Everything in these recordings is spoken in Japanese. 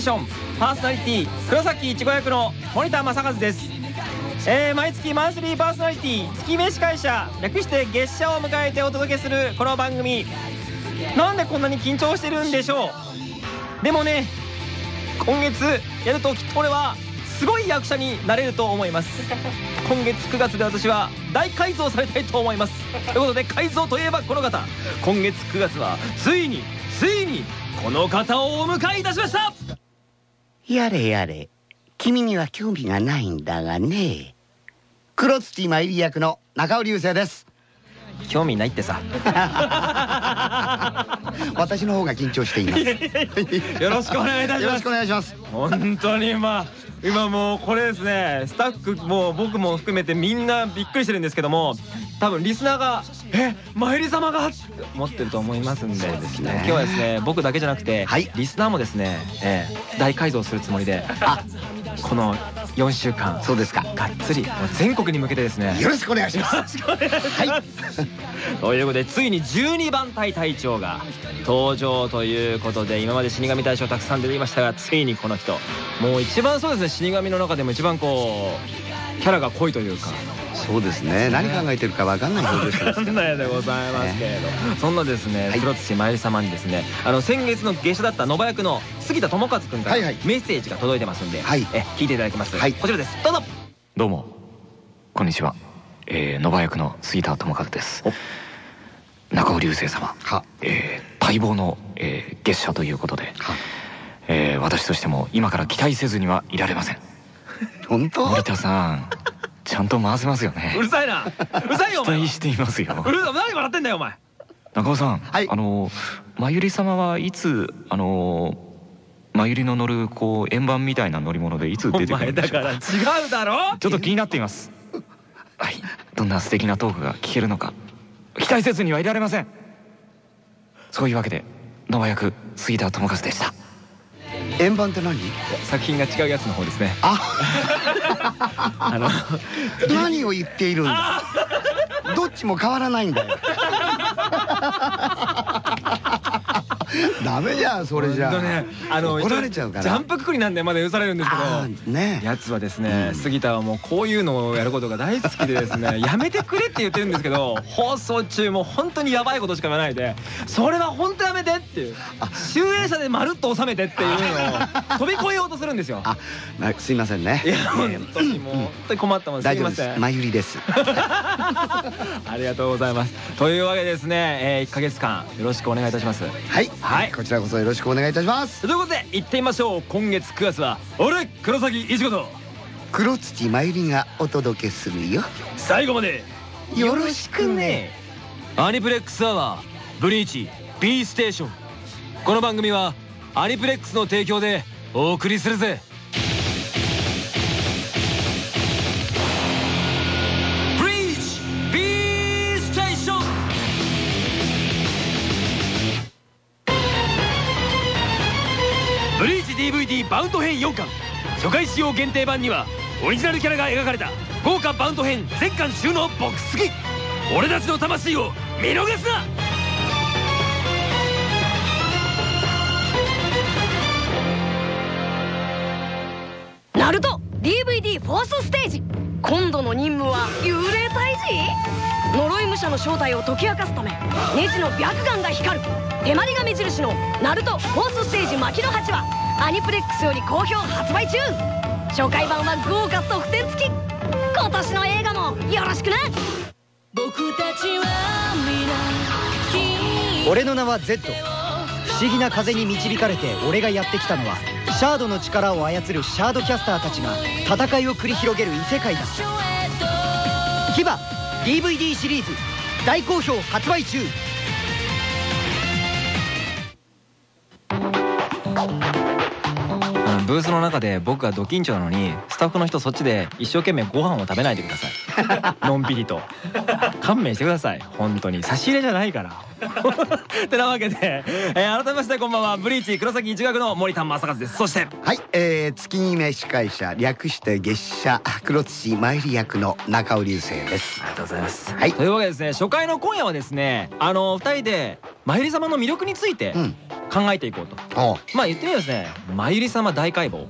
ーションパーソナリティ黒崎いちご役の森田正和です。えー、毎月マンスリーパーソナリティ月飯会社略して月謝を迎えてお届けするこの番組。なんでこんなに緊張してるんでしょう。でもね今月やるときっと俺はすごい役者になれると思います。今月9月で私は大改造されたいと思います。ということで改造といえばこの方。今月9月はついについにこの方をお迎えいたしました。やれやれ。君には興味がないんだがね。黒土参り役の中尾流星です。興味ないってさ。私の方が緊張しています。よろしくお願いいたします。よろしくお願いします。本当にまあ今もうこれですね。スタッフも僕も含めてみんなびっくりしてるんですけども多分リスナーが「え参り様が!」って思ってると思いますんで。ですね。今日はですね僕だけじゃなくて、はい、リスナーもですね、えー、大改造するつもりであ。この4週間そうですか。がっつり全国に向けてですね。よろしくお願いします。よろしくお願いします、はい、ということでついに12番隊隊長が登場ということで今まで死神大将たくさん出ていましたがついにこの人。もう一番そうですね死神の中でも一番こうキャラが濃いというかそうですね。何考えてるか分かんない表情してますないでございますけれど。そんなですね黒土まゆり様にですね。あの先月の下車だった野場役の杉田智和君からメッセージが届いてますんで。え聞いていただきます？こちらです。どうぞどうも。こんにちは。え野場役の杉田智和です。中尾流星様。え待望のえ月謝ということで。え私としても今から期待せずにはいられません。本当？森田さんちゃんと回せますよね。うるさいな。うるさいよお前期待していますよ。うるさい。何笑ってんだよお前。中尾さん、はい、あのまゆり様はいつあのまゆりの乗るこう円盤みたいな乗り物でいつ出てくるんでしょうか。だから違うだろ。ちょっと気になっています。はい。どんな素敵なトークが聞けるのか。期待せずにはいられません。そういうわけで野間役杉田智和でした円盤って何？作品が違うやつの方ですね。あ。あの。何を言っているんだ？どっちも変わらないんだよ ダメじゃんそれじゃ。ねあの怒られちゃうから。ジャンプくくりなんでまだ許されるんですけどね。やつはですね杉田はもうこういうのをやることが大好きでですね やめてくれって言ってるんですけど放送中も本当にやばいことしか言わないでそれは本当やめてっていう集英社でまるっと収めてっていうのを 飛び越えようとするんですよ。あすいませんね。いや本当にもう本当に困ってますすいません。りです。ありがとうございます。というわけでですね1か月間よろしくお願いいたします。はいはい。こちらこそよろしくお願いいたします。ということで行ってみましょう。今月9月は俺黒崎いちごと。黒土まゆりがお届けするよ。最後まで。よろしくね。アニプレックスアワーブリーチ B ステーション。この番組はアニプレックスの提供でお送りするぜリーチ DVD バウンド編4巻。初回使用限定版にはオリジナルキャラが描かれた豪華バウンド編全巻収納ボックス付き。俺たちの魂を見逃すな！ナルト DVD フォースステージ。今度の任務は幽霊退治？呪い武者の正体を解き明かすためネジの白眼が光る。手まりが目印の「ナルトフォースステージ牧の八」はアニプレックスより好評発売中。初回版は豪華特典付き。今年の映画もよろしくね。僕たちは皆俺の名は Z 不思議な風に導かれて俺がやってきたのはシャードの力を操るシャードキャスターたちが戦いを繰り広げる異世界だ。った牙 DVD シリーズ大好評発売中。ブースの中で僕がド緊張なのにスタッフの人そっちで一生懸命ご飯を食べないでください。のんびりと。勘弁してください。本当に。差し入れじゃないから。てなわけで、えー、改めましてこんばんは。ブリーチ黒崎一学の森田正和です。そして。はい、えー、月決め司会者略して月謝。黒土参り役の中尾流星です。ありがとうございます。はい。というわけでですね初回の今夜はですねあの二人で参り様の魅力について、うん考えていこうと。おまあ言ってみればですね。まゆり様大解剖。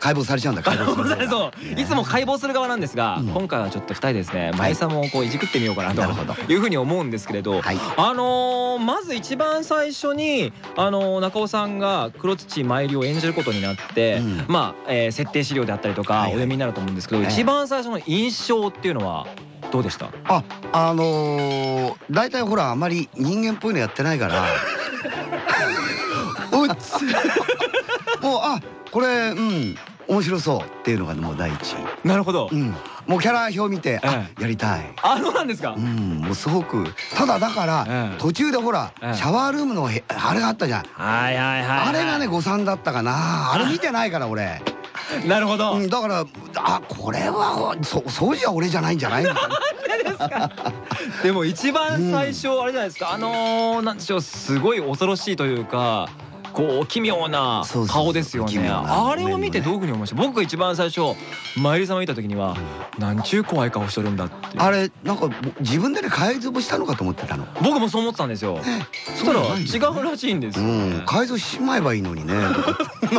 解剖されちゃうんだ解剖する方がそういつも解剖する側なんですが、うん。今回はちょっと2人でですね。まゆり様をこういじくってみようかなというふうに思うんですけれど、はい。あのーまず一番最初に、あのー中尾さんが黒土まゆりを演じることになって、うん。まあ、えー設定資料であったりとかお読みになると思うんですけど、ええ。一番最初の印象っていうのはどうでした？ああのー、大体ほらあまり人間っぽいのやってないから もうあこれうん面白そうっていうのがもう第一。なるほど、うん。もうキャラ表見て、あえ。やりたい。あそうなんですか、うんもうすごく。ただだから、ええ。途中でほら、ええ。シャワールームのへあれがあったじゃん、はいはいはい、はい、あれがね誤算だったかな。あれ見てないから俺、なるほど、うん、だからあこれはそ掃除は俺じゃないんじゃないみたいなでも一番最初あれじゃないですか、あのー、なんでしょうすごい恐ろしいというかこう奇妙な顔ですよね。あれを見てどういうふうに思いました僕が一番最初まゆりさんを見た時にはなんちゅう怖い顔しとるんだってあれなんか自分でね改造したのかと思ってたの。僕もそう思ってたんですよ。そしたら違うらしいんです改造しまえばいいのにね。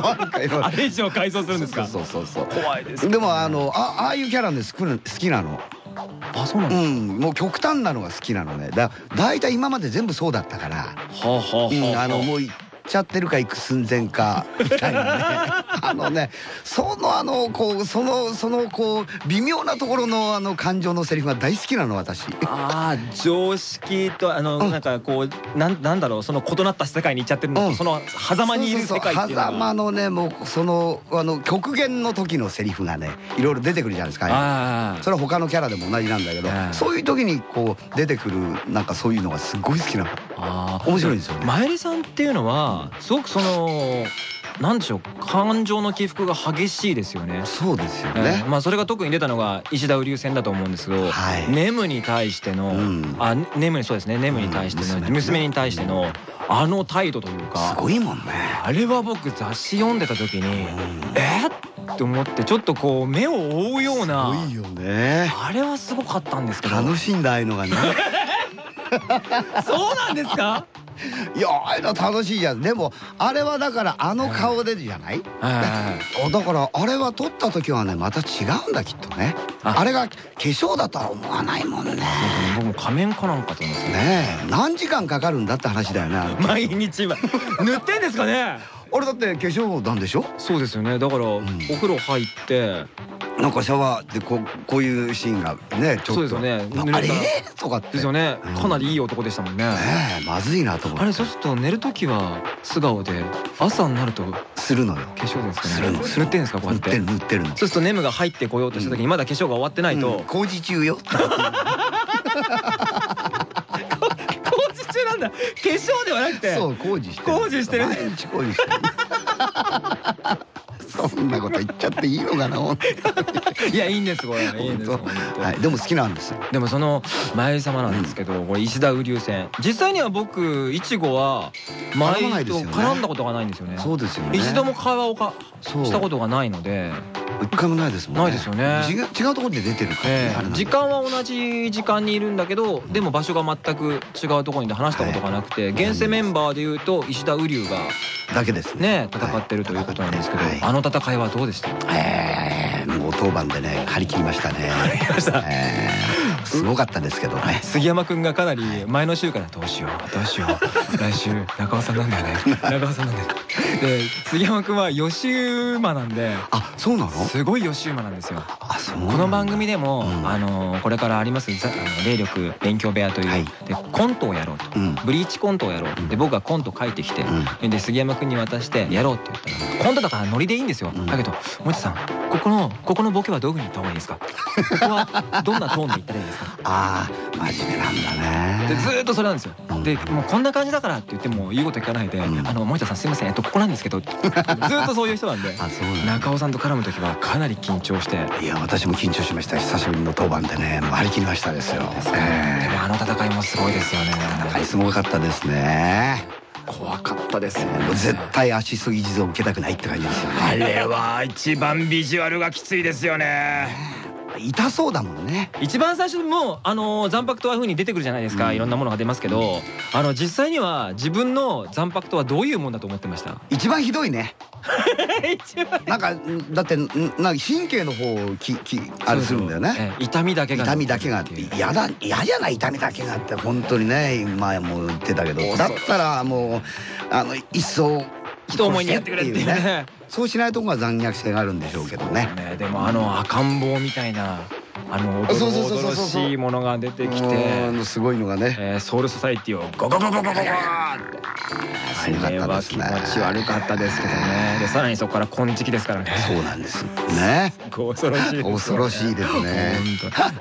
あれれ以上改造するんですか？そうそうそう怖いですでもあのあああいうキャラね好きな好きなの。あそうなんうですん。もう極端なのが好きなのね。だ大体今まで全部そうだったから。はあはあはうん、ああのもう行っちゃってるか行く寸前かみたいなね。あのねそのあのこうそのそのこう微妙なところのあの感情のセリフが大好きなの私。ああ常識とあの、うん。なんかこうなんなんだろうその異なった世界に行っちゃってるのと、うん。その狭間にいる世界っていうのが狭間のねもうそのあの極限の時のセリフがねいろいろ出てくるじゃないですか。それは他のキャラでも同じなんだけど、ええそういう時にこう出てくるなんかそういうのがすごい好きなの。あ面白いですよね。まゆりさんっていうのはすごくそのなんでしょう感情の起伏が激しいですよね。そうですよえねー。まあそれが特に出たのが石田雨竜戦だと思うんですけど、はいネムに対しての、うんあネムにそうですねネムに対しての、うん娘娘に対してのあの態度というかすごいもんね。あれは僕雑誌読んでた時に、うんえっ？って思ってちょっとこう目を覆うようなすごいよね。あれはすごかったんですけど楽しんだああいうのがね。そうなんですか？いやああいうの楽しいじゃん。でもあれはだからあの顔でじゃない、はいだからあれは撮った時はねまた違うんだきっとね。あ。あれが化粧だとは思わないもんね。僕も仮面かなんかと思うんですよねえ。何時間かかるんだって話だよねあれ毎日は。塗ってんですかね？俺だって化粧なんでしょ？そうですよね。だから、お風呂入ってなんかシャワーでこうこういうシーンがねちょっと。そうですよね。なあれ？とかって。ですよね。うん。かなりいい男でしたもんね、ねえまずいなと思って。あれそうすると寝る時は素顔で朝になると。化するのよ。粧ですかね。するの塗ってんですかこうやって。塗ってる塗ってるの。そうするとネムが入ってこようとした時にまだ化粧が終わってないと、うん。工事中よ。工事中なんだ。化粧ではなくて。そう工事して工事してる。毎日工事してる そんなこと言っちゃっていいのかないやいいんですこれ。いいんですはい。でも好きなんですよ。でもその前ゆ様なんですけど、これ石田雨竜戦。実際には僕いちごは前と絡んだことがないんですよね。そうですよね。一度も会話をかしたことがないので、一回もないですもんね。ないですよね。違うところで出てるからねええあれなんだ時間は同じ時間にいるんだけどでも場所が全く違うところに話したことがなくて、現世メンバーでいうと石田雨竜がだけですね。ね戦ってるということなんですけど、はい。あの戦いはどうでした？ええもう当番でね張り切りましたね。張り切りました。ええすごかったですけどね。杉山くんがかなり前の週からどうしよう。どうしよう。来週中尾さんなんだよね。中尾さんなんだよで杉山くんは予習馬なんであそうなの？すごい予習馬なんですよ。あそうこの番組でも、うん。あのこれからありますざあの霊力勉強部屋という、はい。でコントをやろうと、うん。ブリーチコントをやろうで僕がコント書いてきて、うで杉山君に渡してやろうって言ったらコントだからノリでいいんですよ、うん。だけど森田さんここのここのボケはどういうふうに言った方がいいですか？ここはどんなトーンで言ったらいい？ですかああ真面目なんだね。でずーっとそれなんですよ。うん。でもうこんな感じだからって言っても言うこと聞かないで「うん。あの森田さんすいません。えっとここなんですけど」ずーっとそういう人なんであそうなんだ。中尾さんと絡む時はかなり緊張して。いや私も緊張しました。久しぶりの当番でねもう張り切りましたですよ。でえもあの戦いもすごいですよねえ戦いすごかったですね。怖かったですよ。もう絶対足すぎ地蔵受けたくないって感じですよね。あれは一番ビジュアルがきついですよね痛そうだもんね。一番最初もあの残白とは風に出てくるじゃないですか、うん。いろんなものが出ますけどあの実際には自分の残白とはどういうもんだと思ってました？一番ひどいね。なんかんだってんなんか神経の方をききあれするんだよね。ええ。痛みだけが。痛みだけがあって嫌だ嫌じゃない痛みだけがあって本当にね前も言ってたけど。だったらもうあの一層一思いにやってくれっていうね。そうしないとこが残虐性があるんでしょうけどね。ね。でもあの赤ん坊みたいなあのおどろそうそうそうそうおどろしいものが出てきてうんすごいのがねえーソウルソサイティをゴゴゴゴゴゴゴってすごかあれは気持ち悪かったですけどねでさらにそこから金色ですからねそうなんですね恐ろしい恐ろしいですね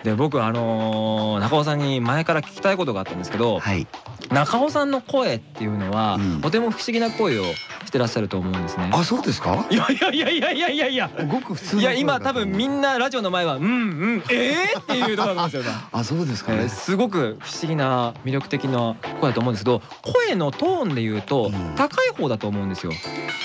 で僕あのー中尾さんに前から聞きたいことがあったんですけどはい中尾さんの声っていうのは、うんとても不思議な声をしてらっしゃると思うんですね。あそうですかいやいやいやいやいやいやいや。ごく普通のいや今多分みんなラジオの前はうんうんえー、っていうところだと思うんですよね。あそうですかねえーすごく不思議な魅力的な声だと思うんですけど声のトーンで言うとうん高い方だと思うんですよ。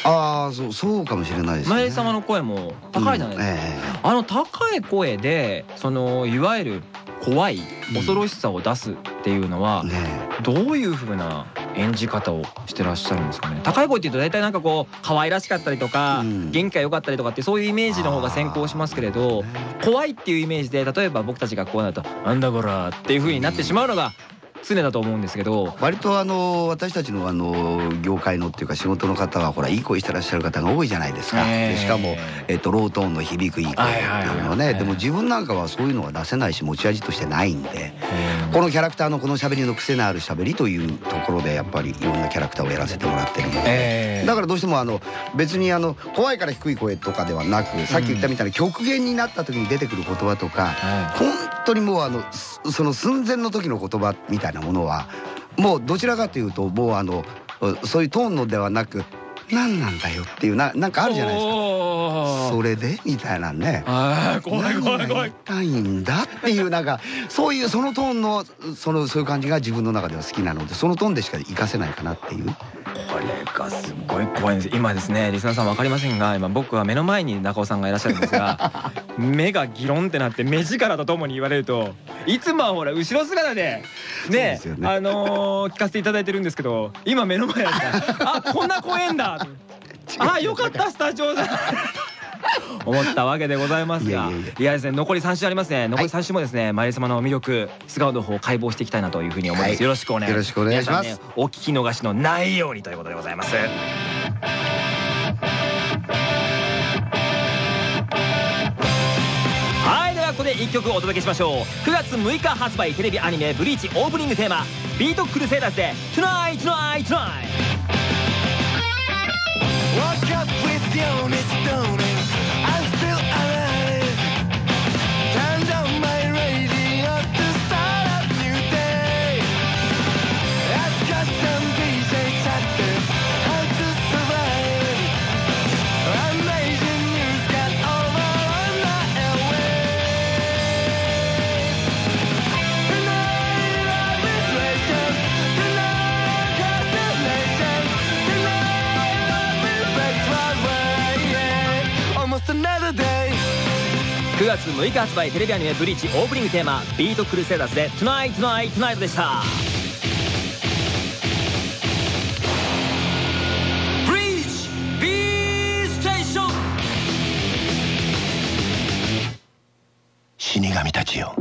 ああそうそうかもしれないですね前江様の声も高いじゃないですか。あの高い声でそのいわゆる怖い恐ろしさを出すっていうのはどういう風な演じ方をしてらっしゃるんですかね。高い声っていうと大体なんかこう可愛らしかったりとか、うん。元気が良かったりとかってそういうイメージの方が先行しますけれど怖いっていうイメージで例えば僕たちがこうなると「なんだこら」っていう風になってしまうのが常だと思うんですけど割とあの私たちのあの業界のっていうか仕事の方はほらいい声してらっしゃる方が多いじゃないですか。ええでしかもえっとロートーンの響くいい声っていうのはね。いでも自分なんかはそういうのが出せないし持ち味としてないんで。このキャラクターのこの喋りの癖のある喋りというところでやっぱりいろんなキャラクターをやらせてもらってるので。えだからどうしてもあの別にあの怖いから低い声とかではなくさっき言ったみたいに極限になった時に出てくる言葉とかは本当にもうあのすその寸前の時の言葉みたいなものはもうどちらかというともうあのそういうトーンのではなく何なんだよっていうななんかあるじゃないですか。かそれでみたいなね。怖い怖い怖いたいんだっていうなんかそういうそのトーンのそのそういう感じが自分の中では好きなのでそのトーンでしか活かせないかなっていう。これがすごい怖いんです。今ですねリスナーさん分かりませんが今僕は目の前に中尾さんがいらっしゃるんですが 目がギロンってなって目力とともに言われるといつもはほら後ろ姿でねね。あのー聞かせていただいてるんですけど今目の前だったあこんな怖えんだ あよかったスタジオだ 思ったわけでございますが。いやですね残り3週ありますね。残り3週もですねマリ様の魅力素顔の方を解剖していきたいなというふうに思います、はい。よろしくお願いします。お聞き逃しのないようにということでございます。はいではここで1曲お届けしましょう。9月6日発売テレビアニメ「ブリーチ」オープニングテーマ「ビートクルセイダーズ」で「Tonight Tonight Tonight」日発売テレビアニメ「ブリーチ」オープニングテーマ「ビートクルセイダーズ」で「Tonight Tonight Tonight」でした。ブリーチ B ステーション死神たちよ。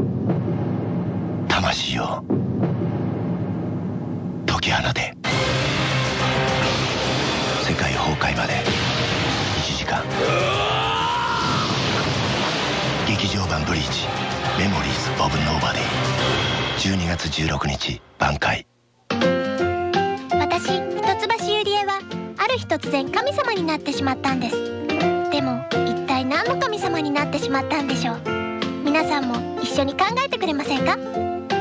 ブリーチメモリーズ・オブ・ノーバディ12月16日挽回。私一橋ゆりえはある日突然神様になってしまったんです。でも一体何の神様になってしまったんでしょう？皆さんも一緒に考えてくれませんか？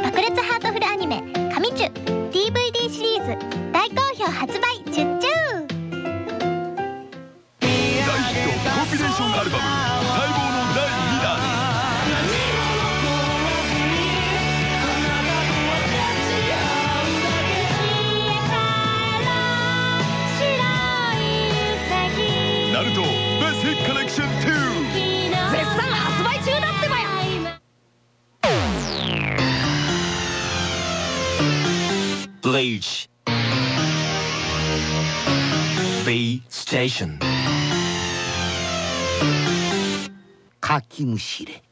爆裂ハートフルアニメ「神チュ」DVD シリーズ大好評発売中中大ヒットコンビネーションアルバム待望の Beach B Station. かきむしれ。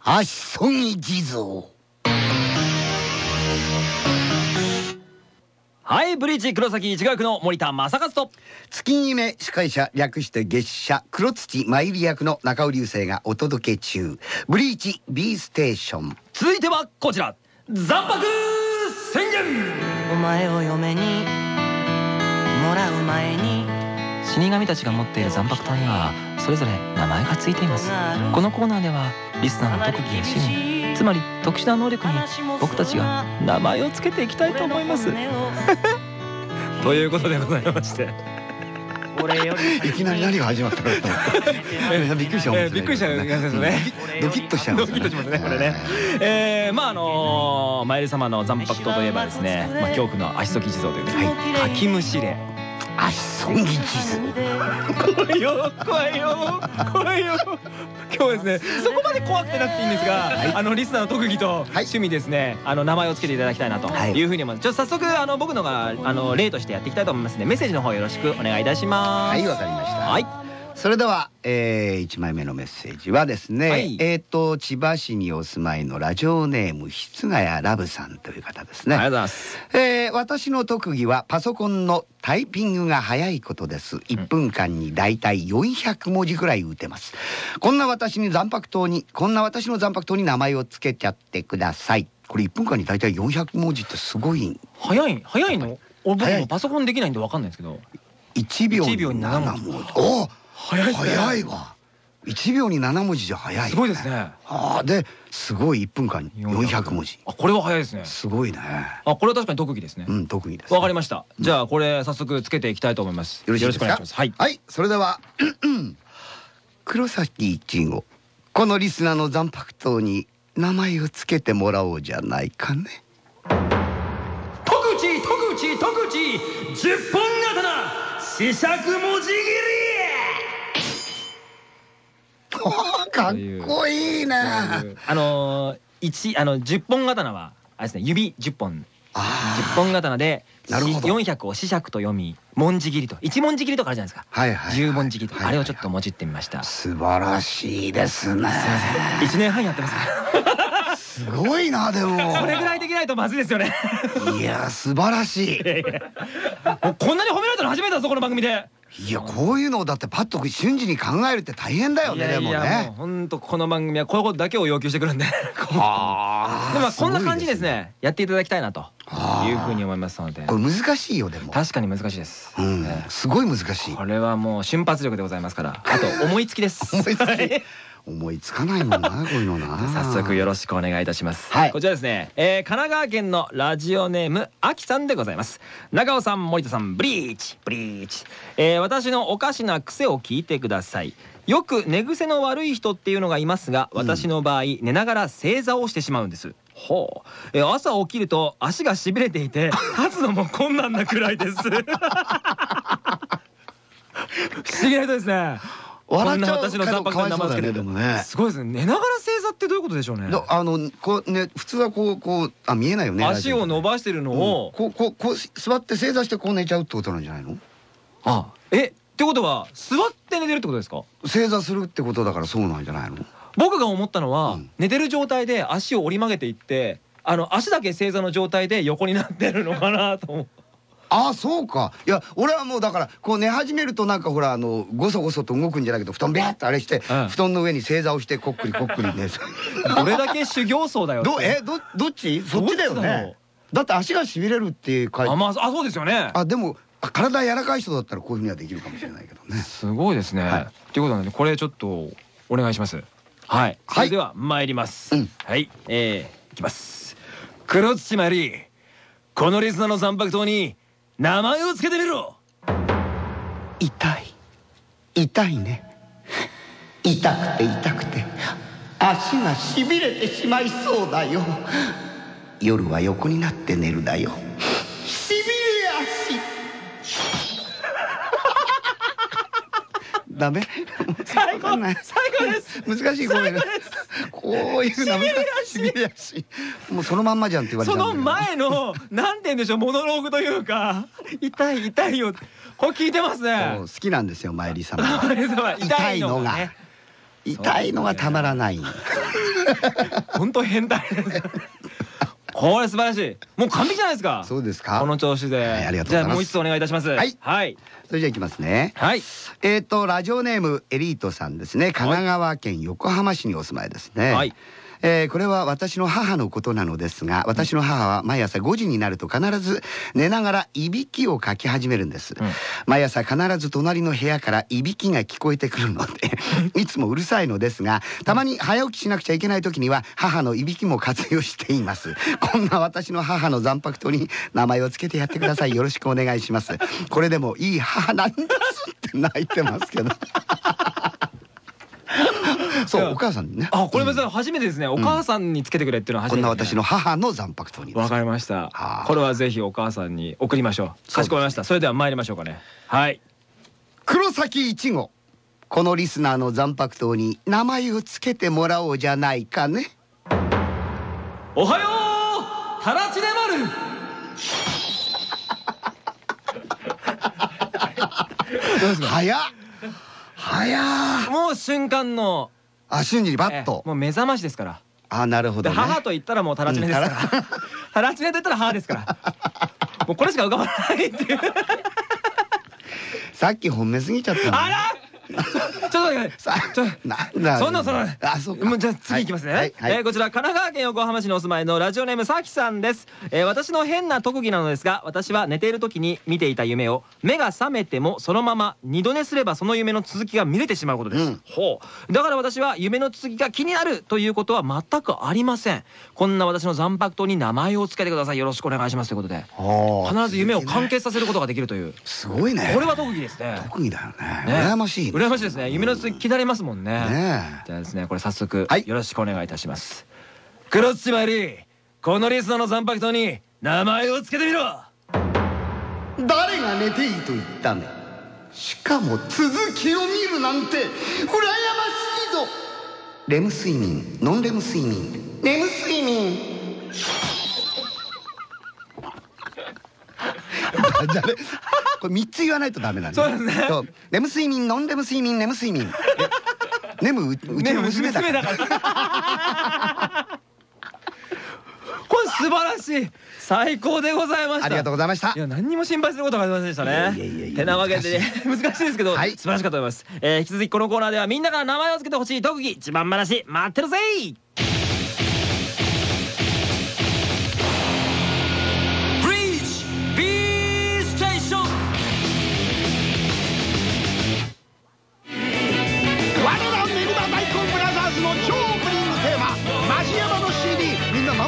足そぎ地蔵。はいブリーチ黒崎一学の森田正和と。月決め司会者略して月謝黒土参り役の中尾流星がお届け中。ブリーチ B ステーション。続いてはこちら。残白宣言。お前を嫁にもらう前に死神たちが持っている残白刀にはそれぞれ名前がついています。このコーナーではリスナーの特技や趣味つまり特殊な能力に僕たちが名前をつけていきたいと思います。ということでございまして俺よりいきなり何が始まったかと思ってびっくりしちゃうんですね。えーびっくりしちゃうんですね。ドキッとしちゃドキッとしますねこれね。えー、まああのー、マイル様の残白刀といえばですね、まあ、恐怖の足そぎ地蔵というね、はい、かきむしれ足そぎ地蔵怖いよ怖いよ怖いよ。今日ですねそこまで怖くてなくていいんですが、あのリスナーの特技と趣味ですね、あの名前をつけていただきたいなというふうに思います、ちょっと早速あの僕のがあの例としてやっていきたいと思いますのでメッセージの方よろしくお願いいたします。はいわかりました。はいそれでは、えー、1枚目のメッセージはですね、はい。えっ、と千葉市にお住まいのラジオネーム室ヶ谷ラブさんという方ですね。ありがとうございます。えー私の特技はパソコンのタイピングが早いことです。1分間にだいたい400文字ぐらい打てます。こんな私に残白刀にこんな私の残白刀に名前をつけちゃってください。これ1分間にだいたい400文字ってすごい早い早いの？俺僕もパソコンできないんでわかんないんですけど。1秒1秒にに7 7文字お早いですね。早いわ。1秒に7文字じゃ早いすごいですね。ああですごい1分間に400文字。あこれは早いですね。すごいね。あこれは確かに特技ですね。うん特技です。わかりました。じゃあこれ早速つけていきたいと思います。よろしくお願いします。はい。はい。それでは 黒崎一護このリスナーの残白刀に名前をつけてもらおうじゃないかね。特地特地特地十本刀。四尺文字切お かっこいいねりあのー一あの十本刀はあれですね指十本。あ十本刀でなるほど。四百を四尺と読み文字切りと。一文字切りとかあるじゃないですか。はいはい十文字切りとはいか。あれをちょっともじってみました。素晴らしいですね。一年半やってます。すごいなでも。これぐらいできないとまずいですよね。いや素晴らしい。もうこんなに褒められたの初めてだぞこの番組でいやこういうのをだってパッと瞬時に考えるって大変だよねでもね。本当この番組はこういうことだけを要求してくるんで。こんな感じですね。やっていただきたいなというふうに思いますので。これ難しいよでも。確かに難しいです、うんえすごい難しい。えこれはもう瞬発力でございますから。あと思いつきです。思いつき。はい思いつかないもんな こういうのな。早速よろしくお願いいたします、はい。こちらですね、えー、神奈川県のラジオネームあきさんでございます。長尾さん森田さんブリーチブリーチ、えー、私のおかしな癖を聞いてください。よく寝癖の悪い人っていうのがいますが私の場合、寝ながら正座をしてしまうんです。ほう、えー、朝起きると足がしびれていて 立つのも困難なくらいです。不思議な人ですね笑っちゃう私の残白の名前をつけてかわいそうだねでもね。すごいですね。寝ながら正座ってどういうことでしょうね。だあのこうね普通はこうこうあ見えないよね足を伸ばばしてるのを、こうこうこう座って正座してこう寝ちゃうってことなんじゃないの？あえってことは座って寝てるってことですか？正座するってことだからそうなんじゃないの？僕が思ったのは、うん。寝てる状態で足を折り曲げていってあの足だけ正座の状態で横になってるのかなと思うああそうか。いや俺はもうだからこう寝始めるとなんかほらあのごそごそと動くんじゃないけど布団ビャッとあれして、うん。布団の上に正座をしてこっくりこっくりね。どれだけ修行僧だよって。どえどどっち？そっちだよね。だって足がしびれるって書いてあまああそうですよね。あでもあ体柔らかい人だったらこういうふうにはできるかもしれないけどね。すごいですね、はい。ということなんでこれちょっとお願いします。はい。それでは参ります、うん。はい。えー、いきます。黒土まり。このリスナーの残白刀に名前をつけてみろ。痛い。痛いね。痛くて痛くて。足がしびれてしまいそうだよ。夜は横になって寝るだよ。ダメ？最高わかんない。最高です。難しいごめんなこういうの難しびれ足もうそのまんまじゃんって言われちその前のなんて言うんでしょうモノローグというか。痛い痛いよ。これ聞いてますね。好きなんですよマイリー様痛痛いいのが痛いのがたまらない。本当変態ですこれ素晴らしい。もう完璧じゃないですか。そうですか。この調子で、はいありがとうごじゃあざいます。もう一つお願いいたします。はい。はい、それじゃあいきますね。はい、えっとラジオネームエリートさんですね。神奈川県横浜市にお住まいですね。はいえーこれは私の母のことなのですが私の母は毎朝5時になると必ず寝ながらいびきをかき始めるんです、ん。毎朝必ず隣の部屋からいびきが聞こえてくるので いつもうるさいのですがたまに早起きしなくちゃいけない時には母のいびきも活用しています。こんな私の母の残白糖に名前をつけてやってください。よろしくお願いします。これでもいい母なんですって泣いてますけどそうお母さんにね。あこれ別に初めてですね、お母さんにつけてくれっていうのは初めて、こんな私の母の残白糖にわかりました。はあこれはぜひお母さんに送りましょう。かしこまりました。それでは参りましょうかね。はい。黒崎いちごこのリスナーの残白糖に名前をつけてもらおうじゃないかね。おはよう。タラチネマルどうですか？早っ。早っ。もう瞬間のあ瞬時にバッえともう目覚ましですから。あなるほでどね。母と言ったらもうタラチネですから、うんタラチネと言ったら母ですから。もうこれしか浮かばないっていう。さっき褒めすぎちゃったの。あらちょっと待ってさちょなんだそんなそんな。あそうか。もうじゃあ次いきますね、はいはい。えーこちら神奈川県横浜市にお住まいのラジオネームさきさんです、えー私の変な特技なのですが私は寝ている時に見ていた夢を目が覚めてもそのまま二度寝すればその夢の続きが見れてしまうことです、うん。ほう。だから私は夢の続きが気になるということは全くありません。こんな私の残白糖に名前をつけてください。よろしくお願いしますということで。必ず夢を完結させることができるという。すごいね。これは特技ですね。特技だよね。ね。羨ましいね羨ましいですね。夢の続き気になりますもんね。ねじゃあですねこれ早速はい。よろしくお願いいたします。黒土まりこのリスナーの残白糖に名前をつけてみろ。誰が寝ていいと言ったねしかも続きを見るなんて羨ましいぞ。レム睡眠ノンレム睡眠。レム睡眠じゃあね。これ3つ言わないとダメなんだそうですね。レム睡眠ノンレム睡眠レム睡眠。え レムううちの娘だから。これ素晴らしい。最高でございました。ありがとうございました。いや何にも心配することがありませんでしたね。てなわけでね難しい。ですけど、はい。素晴らしかったと思います、えー引き続きこのコーナーではみんなから名前を付けてほしい特技自慢話待ってるぜ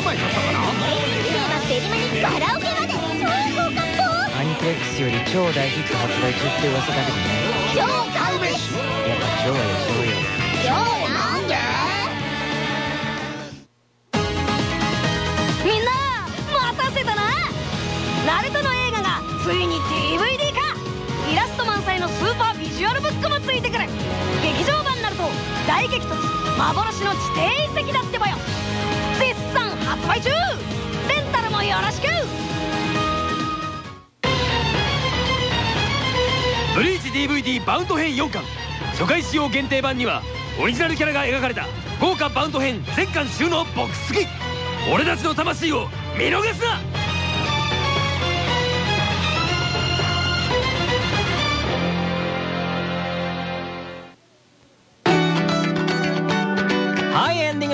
枚買ったかなデリマにカラオケまで超豪華アニプレックスよ。り超大ヒット発売中って噂だけど。ね超買うべしやっぱ超は予想よ。超なんでみんな待たせたな。ナルトの映画がついに DVD 化イラスト満載のスーパービジュアルブックもついてくる劇場版ナルト大激突幻の地底遺跡だってばよ。売中レンタルもよろしく！ブリーチ DVD バウンド編4巻。初回使用限定版にはオリジナルキャラが描かれた。豪華バウンド編全巻収納ボックス付き。俺たちの魂を見逃すな！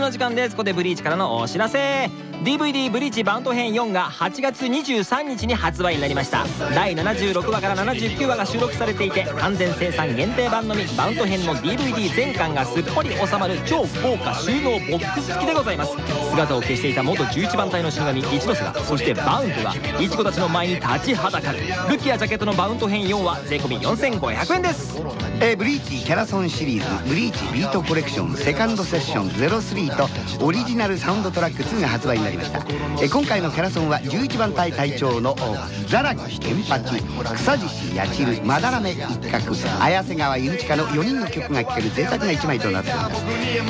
の時間です。ここでブリーチからのお知らせ。DVD ブリーチバウンド編4が8月23日に発売になりました。第76話から79話が収録されていて完全生産限定版のみバウンド編の DVD 全巻がすっぽり収まる超豪華収納ボックス付きでございます。姿を消していた元11番隊の死神一ノ瀬がそしてバウンドがイチコたちの前に立ちはだかる。武器やジャケットのバウンド編4は税込4500円です。えーブリーチキャラソンシリーズブリーチビートコレクションセカンドセッション03とオリジナルサウンドトラック2が発売になります。りましたえ今回のキャラソンは11番隊隊長のザラギケンパチ草獅子ヤチルまだらめ一角綾瀬川ゆみちかの4人の曲が聴ける贅沢な1枚となっております。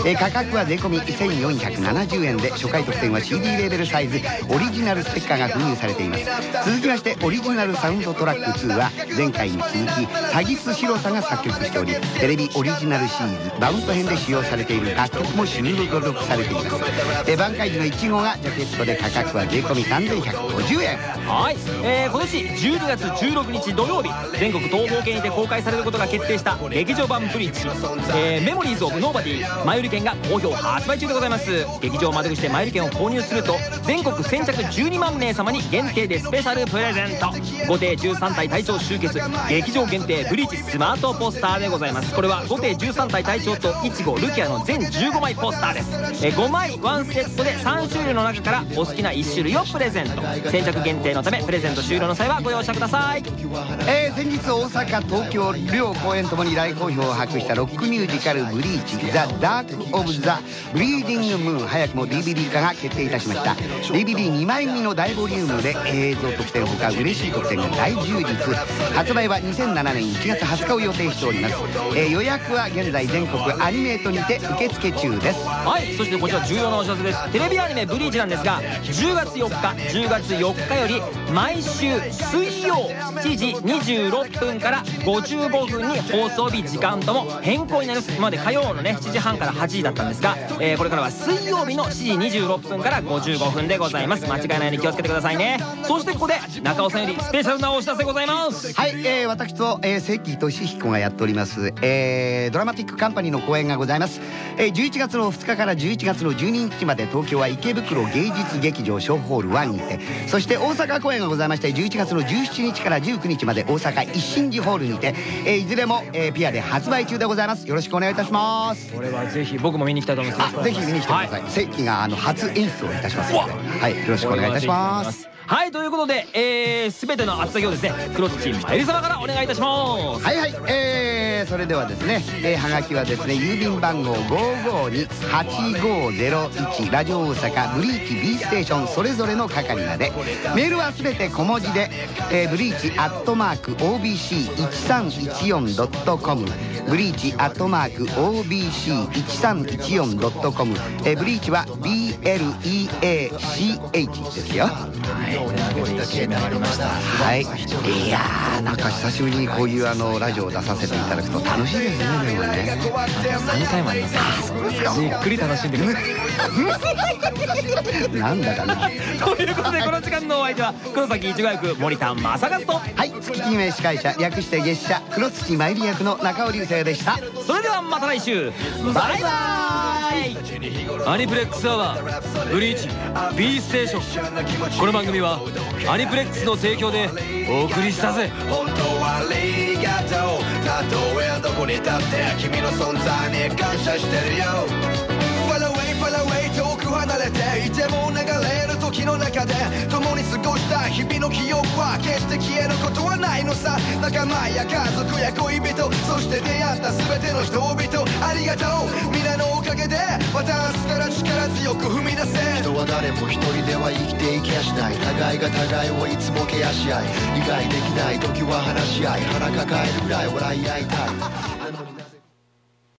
え価格は税込1470円で初回特典は CD レーベルサイズオリジナルステッカーが封入されています。続きましてオリジナルサウンドトラック2は前回に続きサギスヒロさんが作曲しておりテレビオリジナルシリーズバウント編で使用されている楽曲も収録されています。え挽回時の1号がジャケットで価格は税込み3150円。はい、えー、今年12月16日土曜日全国東方圏にて公開されることが決定した劇場版ブリーチ、えーメモリーズ・オブ・ノーバディ前売り券が好評発売中でございます。劇場窓口で前売り券を購入すると全国先着12万名様に限定でスペシャルプレゼント。5艇13体隊長集結劇場限定ブリーチスマートポスターでございます。これは5艇13体隊長とイチゴルキアの全15枚ポスターです、えー5枚1セットで3種類の中からお好きな1種類をプレゼント。先着限定のためプレゼント終了の際はご容赦ください。えー先日大阪東京両公演ともに大好評を博したロックミュージカル「ブリーチザ・ダーク・オブ・ザ・ブリーディング・ムーン」早くも DVD 化が決定いたしました。DVD2 枚組の大ボリュームで映像特典ほか嬉しい特典が大充実発売は2007年1月20日を予定しております、えー予約は現在全国アニメートにて受付中です。はいそしてこちら重要なお知らせです。テレビアニメ「ブリーチ」なんですが10月4日10月4日より毎週水曜7時26分から55分に放送日時間とも変更になります。今まで火曜のね7時半から8時だったんですが、えーこれからは水曜日の7時26分から55分でございます。間違いないように気をつけてくださいね。そしてここで中尾さんよりスペシャルなお知らせございます。はい、えー、私と、えー、関俊彦がやっております、えー、ドラマティックカンパニーの公演がございます、えー、11月の2日から11月の12日まで東京は池袋芸術劇場ショーホール1にてそして大阪公演がございまして11月の17日から19日まで大阪一心寺ホールにて、えーいずれも、えーピアで発売中でございます。よろしくお願いいたします。これはぜひ僕も見に行きたいと思います。あぜひ見に来てください、関があの初演出をいたしますので。はいよろしくお願いいたしますはいということで、えー、全ての厚先をですね黒土まゆり様からお願いいたします。はいはいえー、それではですね、えー、はがきはですね郵便番号5528501ラジオ大阪ブリーチ B ステーションそれぞれの係まで。メールはすべて小文字で、えー、ブリーチアットマーク OBC1314.com ブリーチアットマーク OBC1314.com えー、ブリーチは BLEACH ですよ。はいいやーなんか久しぶりにこういうあのラジオを出させていただくと楽しいですねでもね。3回もありますじっくり楽しんでくださいなんだかな。ということでこの時間のお相手は黒崎いちご役森田正和とはい月決め司会者略して月謝黒土まゆり役の中尾流星でしたそれではまた来週バイバイアニプレックスアワーブリーチ B ステーション。この番組はアニプレックスの提供でお送りしたぜ。本当はありがとうたとえどこに立って君の存在に感謝してるよ。Far away, far away 離れていても流れる時の中で共に過ごした日々の記憶は決して消えることはないのさ。仲間や家族や恋人そして出会った全ての人々ありがとう。皆のおかげでまた明日から力強く踏み出せ。人は誰も一人では生きていけやしない。互いが互いをいつもケアし合い理解できない時は話し合い腹抱えるぐらい笑い合いたい。